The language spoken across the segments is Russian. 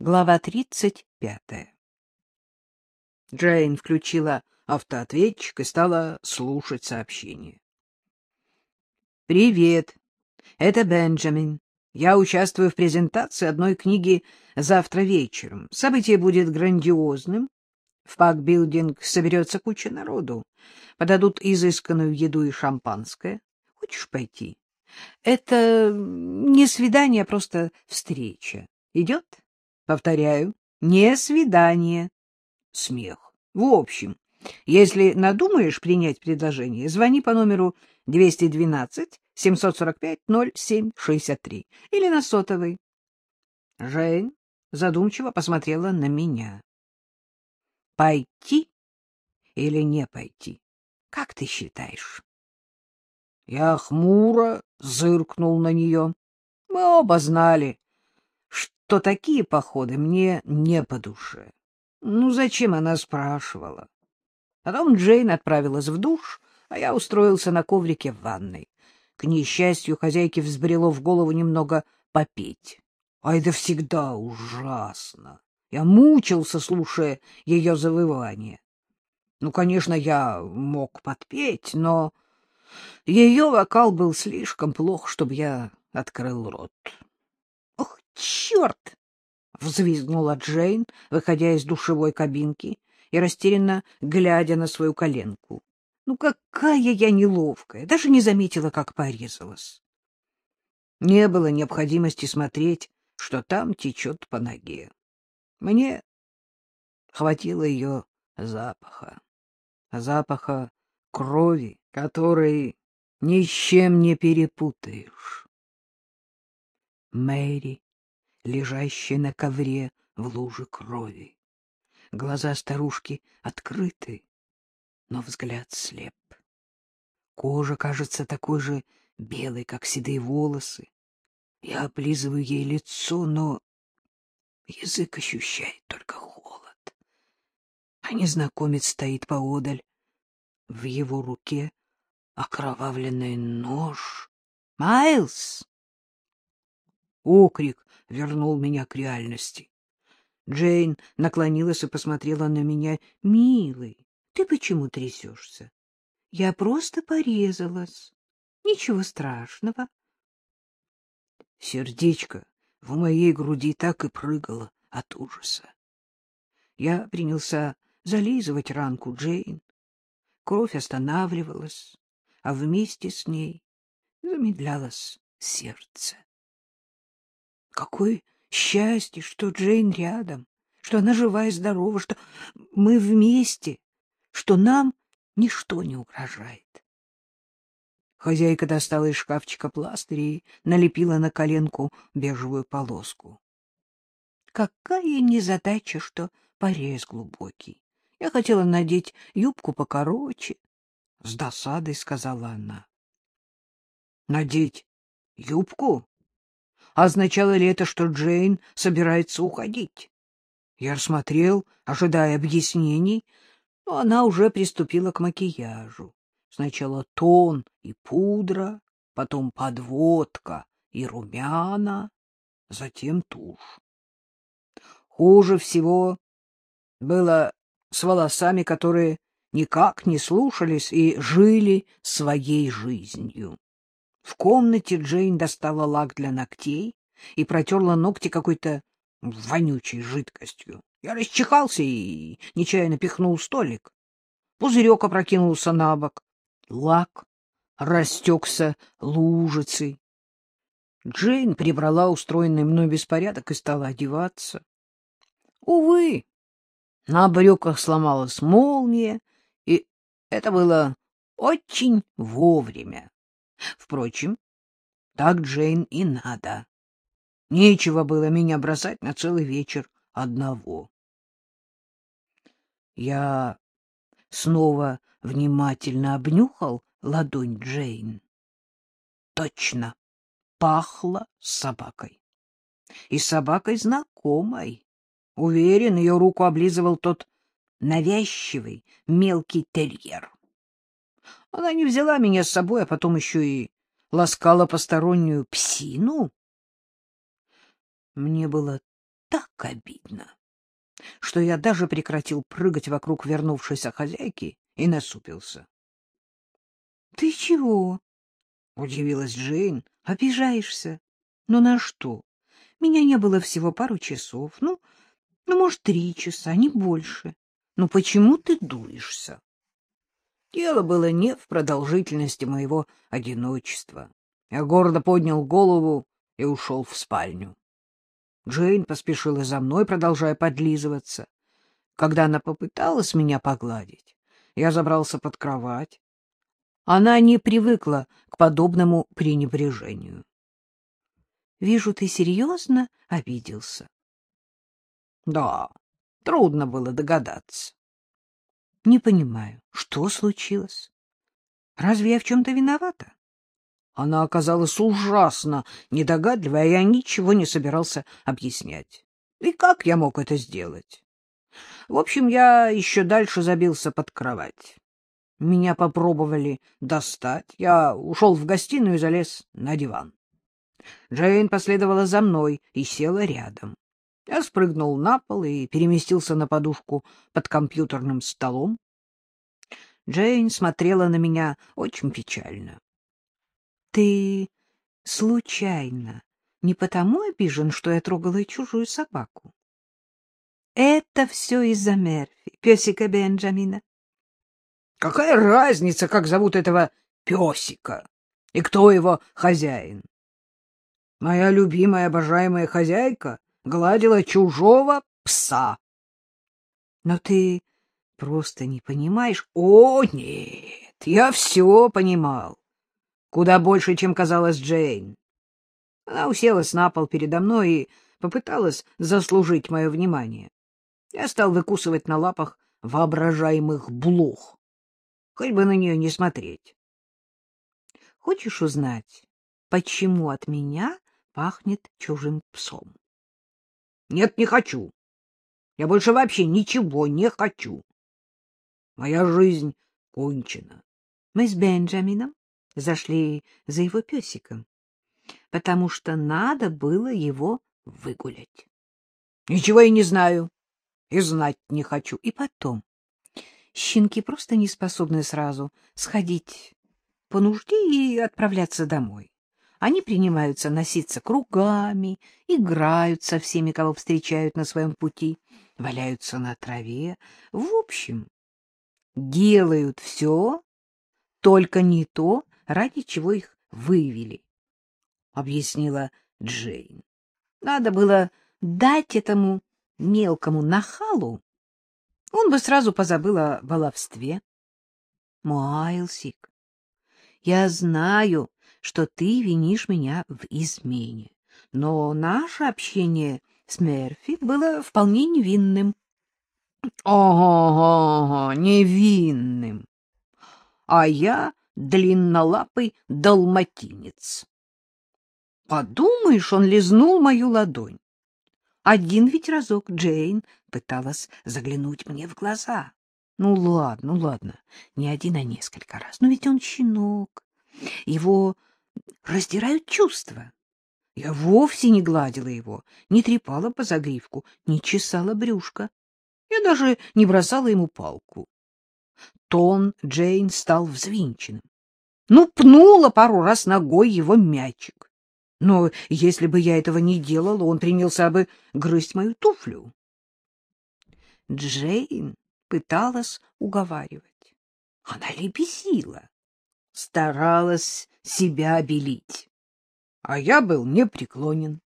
Глава тридцать пятая. Джейн включила автоответчик и стала слушать сообщение. «Привет, это Бенджамин. Я участвую в презентации одной книги завтра вечером. Событие будет грандиозным. В пак-билдинг соберется куча народу. Подадут изысканную еду и шампанское. Хочешь пойти? Это не свидание, а просто встреча. Идет?» Повторяю, не свидание. Смех. В общем, если надумаешь принять предложение, звони по номеру 212-745-0763 или на сотовый. Жень задумчиво посмотрела на меня. Пойти или не пойти? Как ты считаешь? Я хмуро зыркнул на нее. Мы оба знали, то такие походы мне не по душе. Ну, зачем она спрашивала? Потом Джейн отправилась в душ, а я устроился на коврике в ванной. К несчастью, хозяйке взбрело в голову немного попеть. А это всегда ужасно. Я мучился, слушая ее завывание. Ну, конечно, я мог подпеть, но ее вокал был слишком плох, чтобы я открыл рот черт! — взвизгнула Джейн, выходя из душевой кабинки и растерянно глядя на свою коленку. Ну, какая я неловкая! Даже не заметила, как порезалась. Не было необходимости смотреть, что там течет по ноге. Мне хватило ее запаха, запаха крови, который ни с чем не перепутаешь. Мэри лежащей на ковре в луже крови. Глаза старушки открыты, но взгляд слеп. Кожа кажется такой же белой, как седые волосы. Я облизываю ей лицо, но язык ощущает только холод. А незнакомец стоит поодаль. В его руке окровавленный нож. «Майлз!» Окрик вернул меня к реальности. Джейн наклонилась и посмотрела на меня. — Милый, ты почему трясешься? Я просто порезалась. Ничего страшного. Сердечко в моей груди так и прыгало от ужаса. Я принялся зализывать ранку Джейн. Кровь останавливалась, а вместе с ней замедлялось сердце. Какое счастье, что Джейн рядом, что она жива и здорова, что мы вместе, что нам ничто не угрожает. Хозяйка достала из шкафчика пластырь и налепила на коленку бежевую полоску. Какая незадача, что порез глубокий. Я хотела надеть юбку покороче. С досадой сказала она. Надеть юбку? Означало ли это, что Джейн собирается уходить? Я рассмотрел, ожидая объяснений, но она уже приступила к макияжу. Сначала тон и пудра, потом подводка и румяна, затем тушь. Хуже всего было с волосами, которые никак не слушались и жили своей жизнью. В комнате Джейн достала лак для ногтей и протерла ногти какой-то вонючей жидкостью. Я расчихался и нечаянно пихнул столик. Пузырек опрокинулся на бок. Лак растекся лужицей. Джейн прибрала устроенный мной беспорядок и стала одеваться. Увы, на брюках сломалась молния, и это было очень вовремя. Впрочем, так Джейн и надо. Нечего было меня бросать на целый вечер одного. Я снова внимательно обнюхал ладонь Джейн. Точно, пахло собакой. И собакой знакомой. Уверен, ее руку облизывал тот навязчивый мелкий терьер. Она не взяла меня с собой, а потом еще и ласкала постороннюю псину. Мне было так обидно, что я даже прекратил прыгать вокруг вернувшейся хозяйки и насупился. — Ты чего? — удивилась Джейн. — Обижаешься? Ну на что? Меня не было всего пару часов. Ну, ну, может, три часа, не больше. Ну почему ты дуешься? Дело было не в продолжительности моего одиночества. Я гордо поднял голову и ушел в спальню. Джейн поспешила за мной, продолжая подлизываться. Когда она попыталась меня погладить, я забрался под кровать. Она не привыкла к подобному пренебрежению. — Вижу, ты серьезно обиделся. — Да, трудно было догадаться. — Не понимаю, что случилось? Разве я в чем-то виновата? Она оказалась ужасно недогадливой, а я ничего не собирался объяснять. И как я мог это сделать? В общем, я еще дальше забился под кровать. Меня попробовали достать. Я ушел в гостиную и залез на диван. Джейн последовала за мной и села рядом. Я спрыгнул на пол и переместился на подушку под компьютерным столом. Джейн смотрела на меня очень печально. — Ты случайно не потому обижен, что я трогала чужую собаку? — Это все из-за Мерфи, песика Бенджамина. — Какая разница, как зовут этого песика и кто его хозяин? Моя любимая, обожаемая хозяйка гладила чужого пса. Но ты просто не понимаешь. О, нет, я все понимал. Куда больше, чем казалось Джейн. Она уселась на пол передо мной и попыталась заслужить мое внимание. Я стал выкусывать на лапах воображаемых блох. Хоть бы на нее не смотреть. Хочешь узнать, почему от меня пахнет чужим псом. — Нет, не хочу. Я больше вообще ничего не хочу. Моя жизнь кончена. Мы с Бенджамином зашли за его песиком, потому что надо было его выгулять. Ничего я не знаю и знать не хочу. И потом, щенки просто не способны сразу сходить по нужде и отправляться домой. Они принимаются носиться кругами, играют со всеми, кого встречают на своем пути, валяются на траве. В общем, делают все, только не то, ради чего их вывели, — объяснила Джейн. Надо было дать этому мелкому нахалу, он бы сразу позабыл о баловстве. Майлсик, я знаю, что ты винишь меня в измене. Но наше общение с Мерфи было вполне невинным. — Ого, невинным. А я длиннолапый далматинец. Подумаешь, он лизнул мою ладонь. Один ведь разок Джейн пыталась заглянуть мне в глаза. Ну ладно, ну ладно, не один, а несколько раз. Но ведь он щенок. Его раздирают чувства. Я вовсе не гладила его, не трепала по загривку, не чесала брюшко. Я даже не бросала ему палку. Тон Джейн стал взвинченным. Ну, пнула пару раз ногой его мячик. Но если бы я этого не делала, он принялся бы грызть мою туфлю. Джейн пыталась уговаривать. Она лебезила, старалась себя обелить. А я был непреклонен.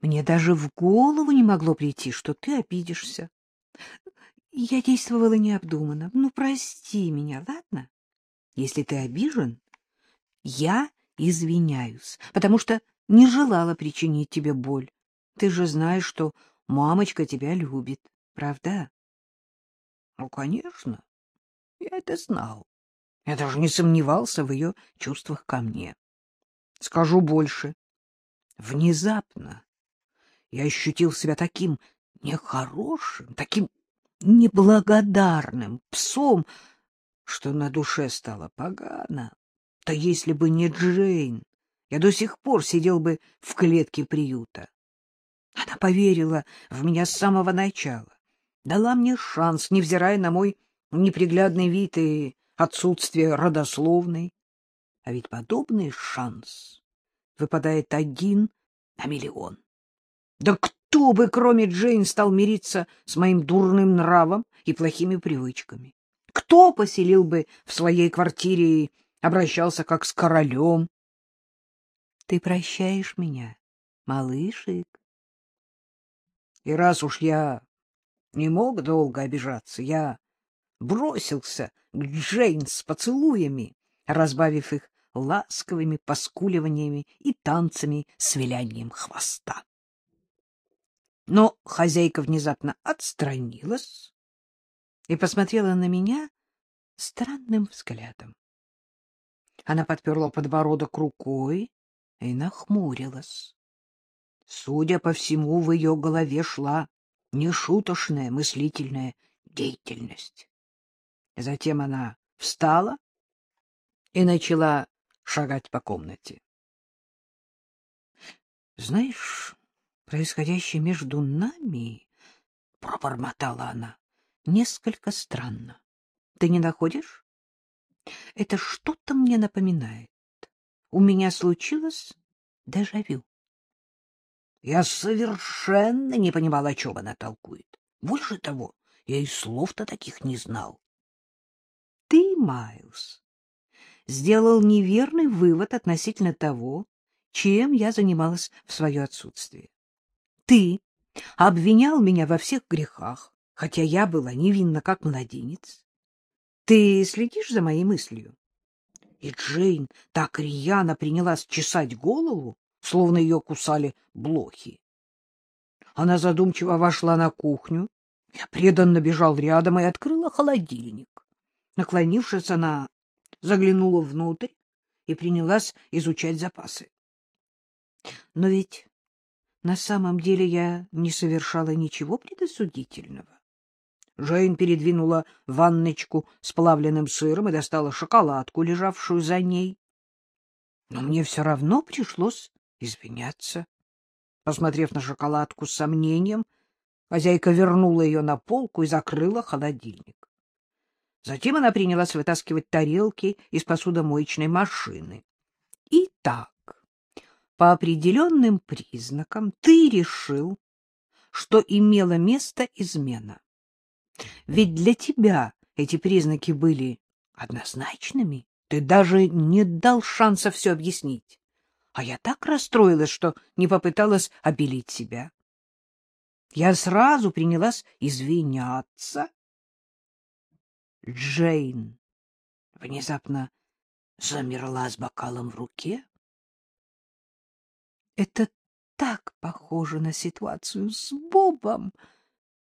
Мне даже в голову не могло прийти, что ты обидишься. Я действовала необдуманно. Ну, прости меня, ладно? Если ты обижен, я извиняюсь, потому что не желала причинить тебе боль. Ты же знаешь, что мамочка тебя любит, правда? Ну, конечно, я это знал. Я даже не сомневался в ее чувствах ко мне. Скажу больше. Внезапно я ощутил себя таким нехорошим, таким неблагодарным псом, что на душе стало погано. Да если бы не Джейн, я до сих пор сидел бы в клетке приюта. Она поверила в меня с самого начала, дала мне шанс, невзирая на мой неприглядный вид и отсутствие родословной. А ведь подобный шанс выпадает один на миллион. Да кто бы, кроме Джейн, стал мириться с моим дурным нравом и плохими привычками? Кто поселил бы в своей квартире и обращался как с королем? Ты прощаешь меня, малышик? И раз уж я не мог долго обижаться, я бросился к Джейн с поцелуями, разбавив их ласковыми поскуливаниями и танцами с вилянием хвоста. Но хозяйка внезапно отстранилась и посмотрела на меня странным взглядом. Она подперла подбородок рукой и нахмурилась. Судя по всему, в ее голове шла нешуточная мыслительная деятельность. Затем она встала и начала шагать по комнате. — Знаешь, происходящее между нами, — пробормотала она, — несколько странно. Ты не находишь? Это что-то мне напоминает. У меня случилось дежавю. Я совершенно не понимал, о чем она толкует. Больше того, я и слов-то таких не знал. Ты, Майлз, сделал неверный вывод относительно того, чем я занималась в свое отсутствие. Ты обвинял меня во всех грехах, хотя я была невинна, как младенец. Ты следишь за моей мыслью? И Джейн так рьяно принялась чесать голову, словно ее кусали блохи. Она задумчиво вошла на кухню. Я преданно бежал рядом и открыла холодильник. Наклонившись, она заглянула внутрь и принялась изучать запасы. Но ведь на самом деле я не совершала ничего предосудительного. Жейн передвинула ванночку с плавленным сыром и достала шоколадку, лежавшую за ней. Но мне все равно пришлось извиняться. Посмотрев на шоколадку с сомнением, хозяйка вернула ее на полку и закрыла холодильник. Затем она принялась вытаскивать тарелки из посудомоечной машины. Итак, по определенным признакам ты решил, что имела место измена. Ведь для тебя эти признаки были однозначными. Ты даже не дал шанса все объяснить. А я так расстроилась, что не попыталась обелить себя. Я сразу принялась извиняться. Джейн внезапно замерла с бокалом в руке. Это так похоже на ситуацию с Бобом,